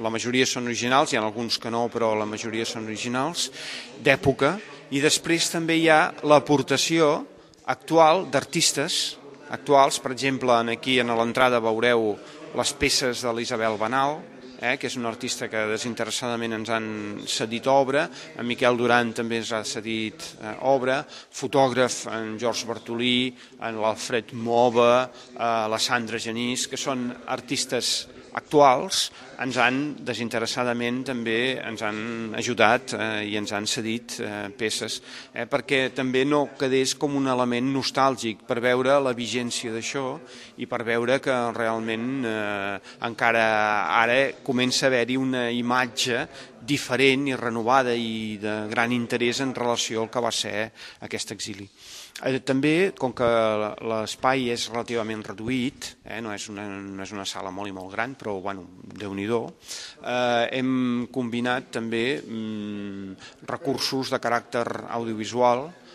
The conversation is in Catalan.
La majoria són originals, hi ha alguns que no, però la majoria són originals, d'època, i després també hi ha l'aportació actual d'artistes actuals, per exemple, aquí en l'entrada veureu les peces de l'Isabel Banal, eh, que és un artista que desinteressadament ens han cedit obra, en Miquel Duran també ens ha cedit eh, obra, fotògraf en George Bartolí, en l'Alfred Mova, eh, la Sandra Genís, que són artistes actuals ens han desinteressadament també ens han ajudat eh, i ens han cedit eh, peces eh, perquè també no quedés com un element nostàlgic per veure la vigència d'això i per veure que realment eh, encara ara comença a haver-hi una imatge diferent i renovada i de gran interès en relació al que va ser aquest exili. Eh, també, com que l'espai és relativament reduït, eh, no, és una, no és una sala molt i molt gran, però bueno, déu nhi eh, hem combinat també mm, recursos de caràcter audiovisual